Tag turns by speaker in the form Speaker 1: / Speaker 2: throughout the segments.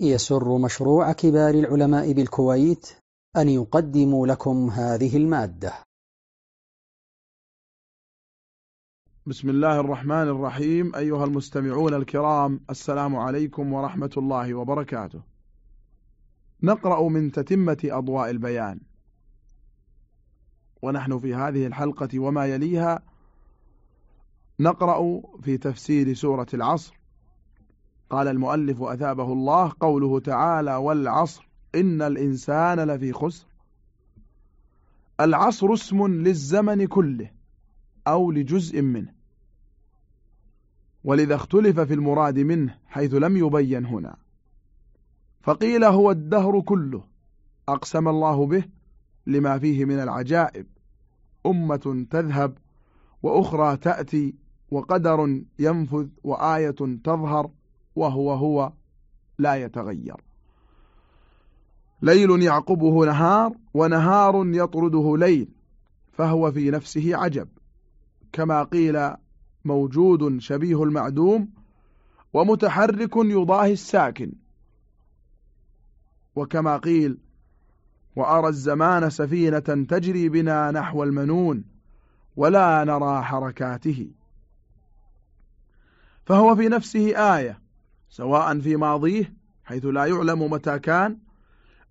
Speaker 1: يسر مشروع كبار العلماء بالكويت أن يقدم لكم هذه المادة.
Speaker 2: بسم الله الرحمن الرحيم. أيها المستمعون الكرام السلام عليكم ورحمة الله وبركاته. نقرأ من تتمة أضواء البيان. ونحن في هذه الحلقة وما يليها نقرأ في تفسير سورة العصر. قال المؤلف أثابه الله قوله تعالى والعصر إن الإنسان لفي خسر. العصر اسم للزمن كله أو لجزء منه. ولذا اختلف في المراد منه حيث لم يبين هنا. فقيل هو الدهر كله أقسم الله به لما فيه من العجائب. أمة تذهب وأخرى تأتي وقدر ينفذ وآية تظهر وهو هو لا يتغير. ليل يعقبه نهار ونهار يطرده ليل فهو في نفسه عجب. كما قيل موجود شبيه المعدوم ومتحرك يضاهي الساكن. وكما قيل وأرى الزمان سفينة تجري بنا نحو المنون ولا نرى حركاته. فهو في نفسه آية سواء في ماضيه حيث لا يعلم متى كان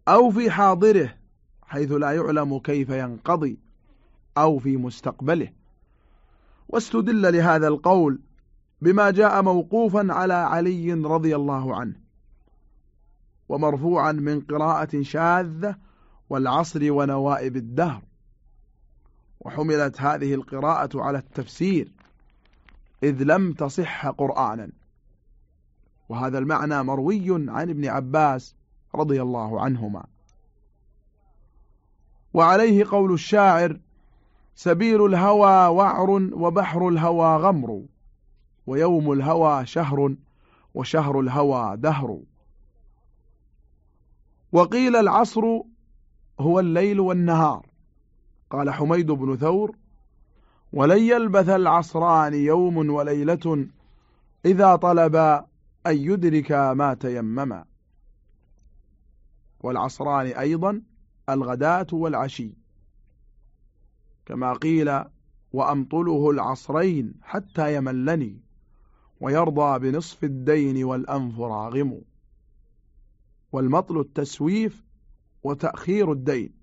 Speaker 2: أو في حاضره حيث لا يعلم كيف ينقضي أو في مستقبله. واستدل لهذا القول بما جاء موقوفا على علي رضي الله عنه ومرفوعا من قراءة شاذة والعصر ونوائب الدهر. وحملت هذه القراءة على التفسير إذ لم تصح قرآنا. وهذا المعنى مروي عن ابن عباس رضي الله عنهما. وعليه قول الشاعر سبيل الهوى وعر وبحر الهوى غمر ويوم الهوى شهر وشهر الهوى دهر. وقيل العصر هو الليل والنهار. قال حميد بن ثور ولن يلبث العصران يوم وليلة إذا طلبا أن يدرك ما تيمم. والعصران أيضا الغداة والعشي. كما قيل وأمطله العصرين حتى يملني ويرضى بنصف الدين والأنف راغم. والمطل التسويف وتأخير الدين.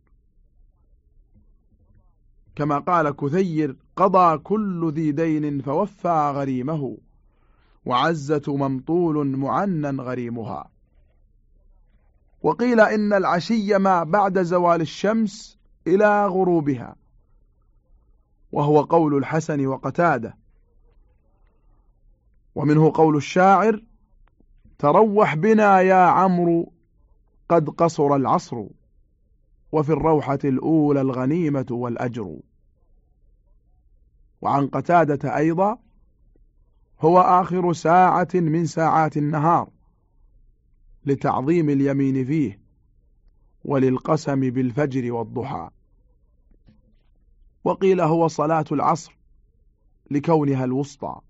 Speaker 2: كما قال كثير قضى كل ذي دين فوفى غريمه. وعزة ممطول معنى غريمها. وقيل إن العشي ما بعد زوال الشمس إلى غروبها. وهو قول الحسن وقتاده. ومنه قول الشاعر تروح بنا يا عمرو قد قصر العصر وفي الروحة الأولى الغنيمة والأجر. وعن قتادة أيضا هو آخر ساعة من ساعات النهار لتعظيم اليمين فيه وللقسم بالفجر والضحى. وقيل هو صلاة العصر لكونها الوسطى.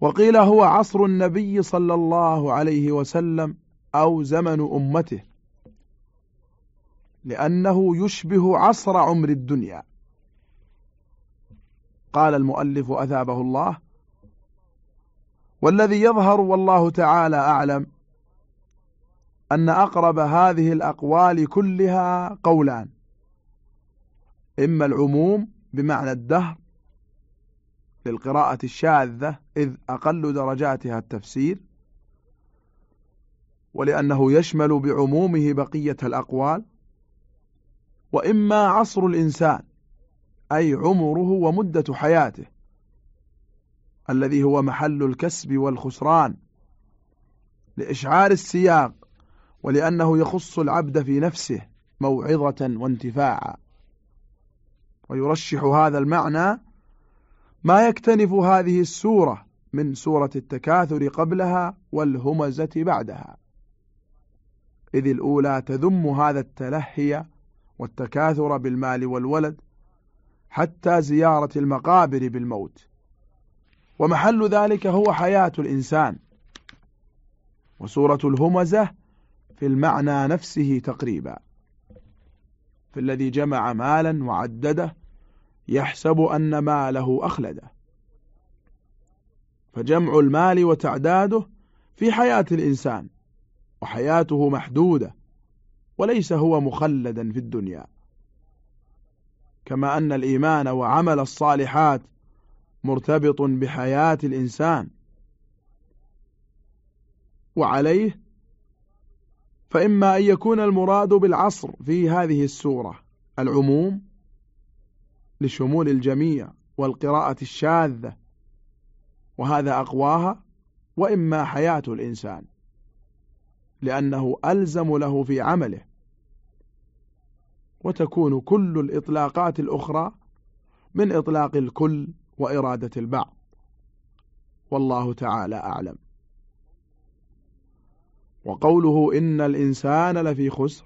Speaker 2: وقيل هو عصر النبي صلى الله عليه وسلم أو زمن أمته لأنه يشبه عصر عمر الدنيا. قال المؤلف أثابه الله. والذي يظهر والله تعالى أعلم أن أقرب هذه الأقوال كلها قولان. إما العموم بمعنى الدهر للقراءة الشاذة إذ أقل درجاتها التفسير ولأنه يشمل بعمومه بقية الأقوال وإما عصر الإنسان أي عمره ومدة حياته الذي هو محل الكسب والخسران لإشعار السياق ولأنه يخص العبد في نفسه موعظة وانتفاعا. ويرشح هذا المعنى ما يكتنف هذه السورة من سورة التكاثر قبلها والهمزة بعدها. إذ الأولى تذم هذا التلهي والتكاثر بالمال والولد حتى زيارة المقابر بالموت. ومحل ذلك هو حياة الإنسان. وسورة الهمزة في المعنى نفسه تقريبا. في الذي جمع مالا وعدده يحسب أن ماله أخلده. فجمع المال وتعداده في حياة الإنسان وحياته محدودة وليس هو مخلدا في الدنيا. كما أن الإيمان وعمل الصالحات مرتبط بحياة الإنسان. وعليه فإما أن يكون المراد بالعصر في هذه السورة العموم لشمول الجميع والقراءة الشاذة وهذا أقواها وإما حياة الإنسان لأنه ألزم له في عمله. وتكون كل الإطلاقات الأخرى من إطلاق الكل وإرادة البعض. والله تعالى أعلم. وقوله إن الإنسان لفي خسر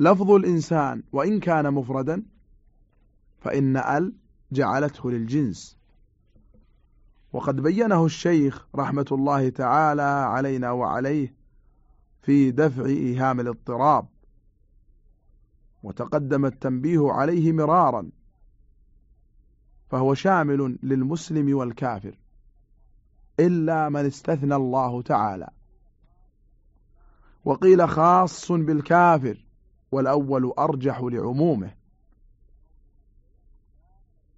Speaker 2: لفظ الإنسان وإن كان مفردا فإن ال جعلته للجنس. وقد بينه الشيخ رحمة الله تعالى علينا وعليه في دفع إيهام الاضطراب. وتقدم التنبيه عليه مرارا فهو شامل للمسلم والكافر إلا من استثنى الله تعالى. وقيل خاص بالكافر والأول أرجح لعمومه.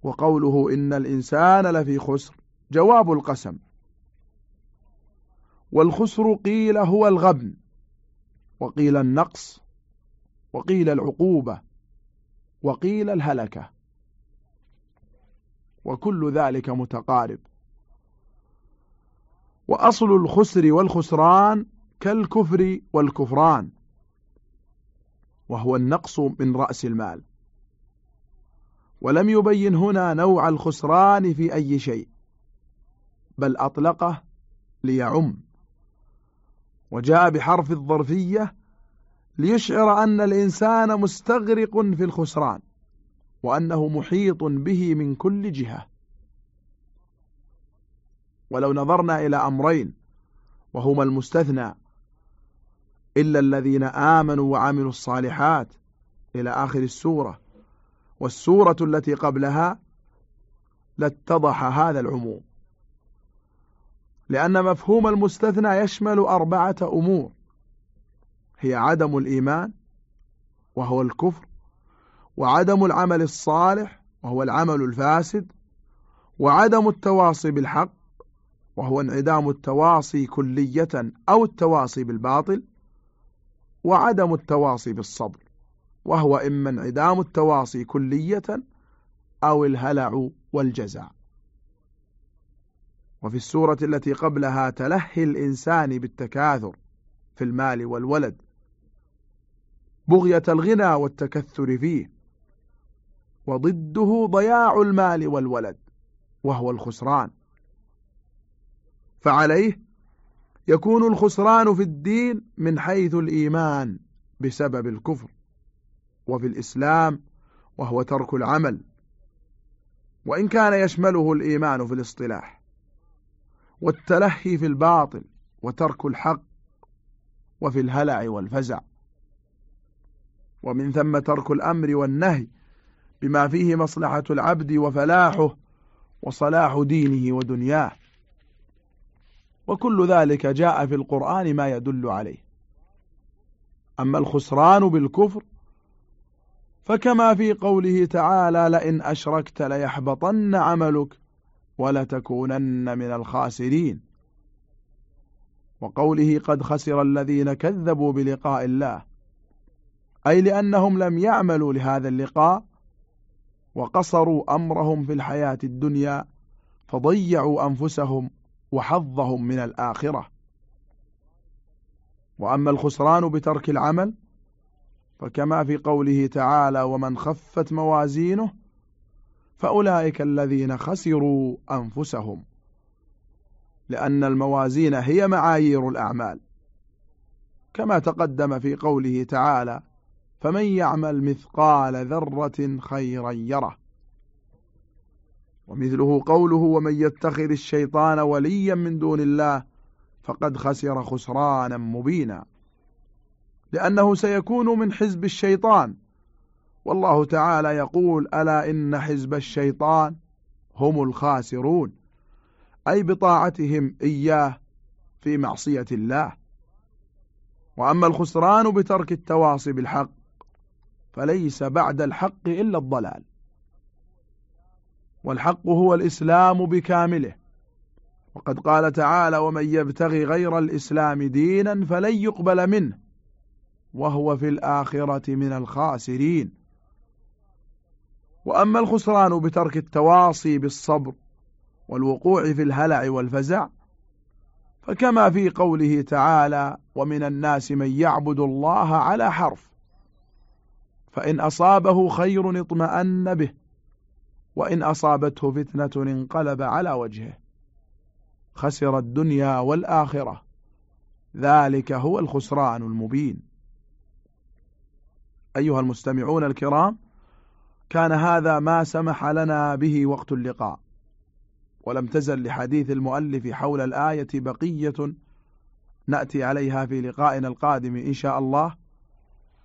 Speaker 2: وقوله إن الإنسان لفي خسر جواب القسم. والخسر قيل هو الغبن وقيل النقص وقيل العقوبة وقيل الهلكة وكل ذلك متقارب. وأصل الخسر والخسران كالكفر والكفران وهو النقص من رأس المال. ولم يبين هنا نوع الخسران في أي شيء بل أطلقه ليعم. وجاء بحرف الظرفية ليشعر أن الإنسان مستغرق في الخسران وأنه محيط به من كل جهة. ولو نظرنا إلى أمرين وهما المستثنى إلا الذين آمنوا وعملوا الصالحات إلى آخر السورة والسورة التي قبلها لاتضح هذا العموم. لأن مفهوم المستثنى يشمل أربعة أمور. هي عدم الإيمان وهو الكفر وعدم العمل الصالح وهو العمل الفاسد وعدم التواصي بالحق وهو انعدام التواصي كلية أو التواصي بالباطل وعدم التواصي بالصبر وهو إما انعدام التواصي كلية أو الهلع والجزع وفي السورة التي قبلها تلهي الإنسان بالتكاثر في المال والولد بغية الغنى والتكثر فيه. وضده ضياع المال والولد وهو الخسران. فعليه يكون الخسران في الدين من حيث الإيمان بسبب الكفر وفي الإسلام وهو ترك العمل. وإن كان يشمله الإيمان في الاصطلاح والتلهي في الباطل وترك الحق وفي الهلع والفزع. ومن ثم ترك الأمر والنهي بما فيه مصلحة العبد وفلاحه وصلاح دينه ودنياه. وكل ذلك جاء في القرآن ما يدل عليه. أما الخسران بالكفر فكما في قوله تعالى لئن أشركت ليحبطن عملك ولتكونن من الخاسرين وقوله قد خسر الذين كذبوا بلقاء الله أي لأنهم لم يعملوا لهذا اللقاء وقصروا أمرهم في الحياة الدنيا فضيعوا أنفسهم وحظهم من الآخرة. وأما الخسران بترك العمل فكما في قوله تعالى ومن خفت موازينه فأولئك الذين خسروا أنفسهم لأن الموازين هي معايير الأعمال. كما تقدم في قوله تعالى فمن يعمل مثقال ذرة خيرا يره. ومثله قوله ومن يتخذ الشيطان وليا من دون الله فقد خسر خسرانا مبينا. لأنه سيكون من حزب الشيطان. والله تعالى يقول ألا إن حزب الشيطان هم الخاسرون. أي بطاعتهم إياه في معصية الله. وأما الخسران بترك التواصي بالحق فليس بعد الحق إلا الضلال. والحق هو الإسلام بكامله. وقد قال تعالى ومن يبتغي غير الإسلام دينا فلن يقبل منه. وهو في الآخرة من الخاسرين. وأما الخسران بترك التواصي بالصبر والوقوع في الهلع والفزع فكما في قوله تعالى ومن الناس من يعبد الله على حرف. فإن أصابه خير اطمأن به وإن أصابته فتنة انقلب على وجهه. خسر الدنيا والآخرة ذلك هو الخسران المبين. أيها المستمعون الكرام كان هذا ما سمح لنا به وقت اللقاء. ولم تزل لحديث المؤلف حول الآية بقية نأتي عليها في لقائنا القادم إن شاء الله.